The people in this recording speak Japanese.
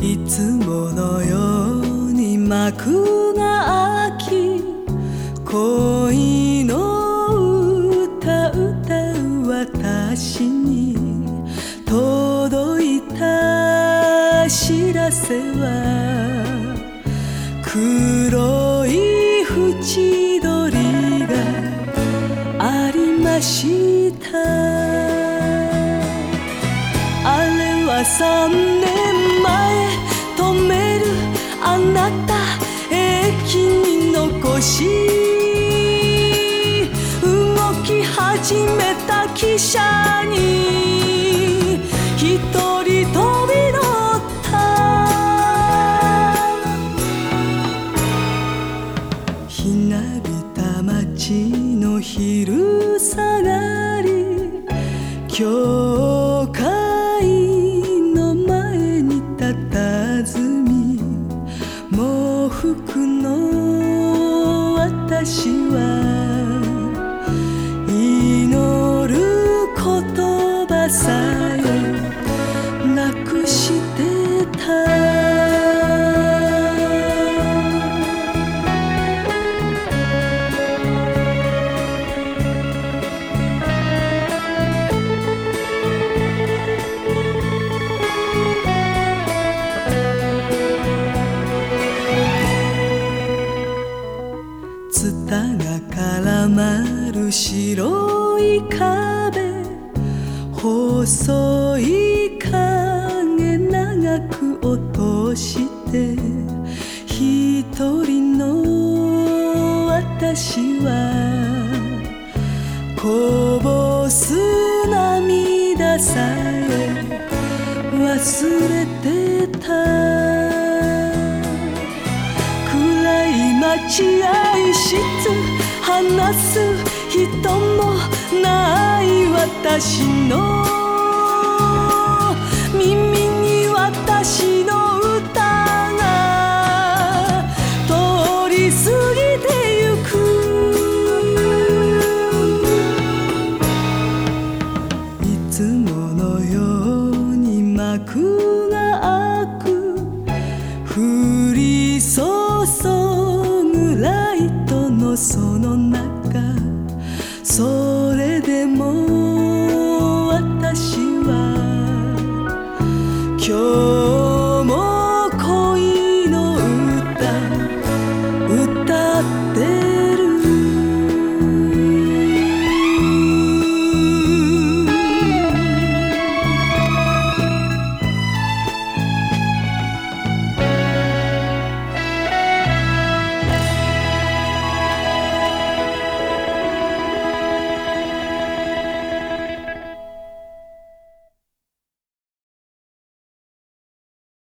いつものように幕が開き恋の歌歌う私に届いた知らせは黒い縁取りがありました。あれは3年前。あなた駅に残し動き始めた汽車に一人飛び乗った。ひなびた街の昼下がり教服の私は祈る言葉さえツタが絡まる白い壁。細い影長く落として。一人の私は。こぼす涙さえ忘れてた。い待合室話す人もない私の。耳に私の歌が。通り過ぎてゆく。いつものように幕が開く。降り注その中それでも私は今日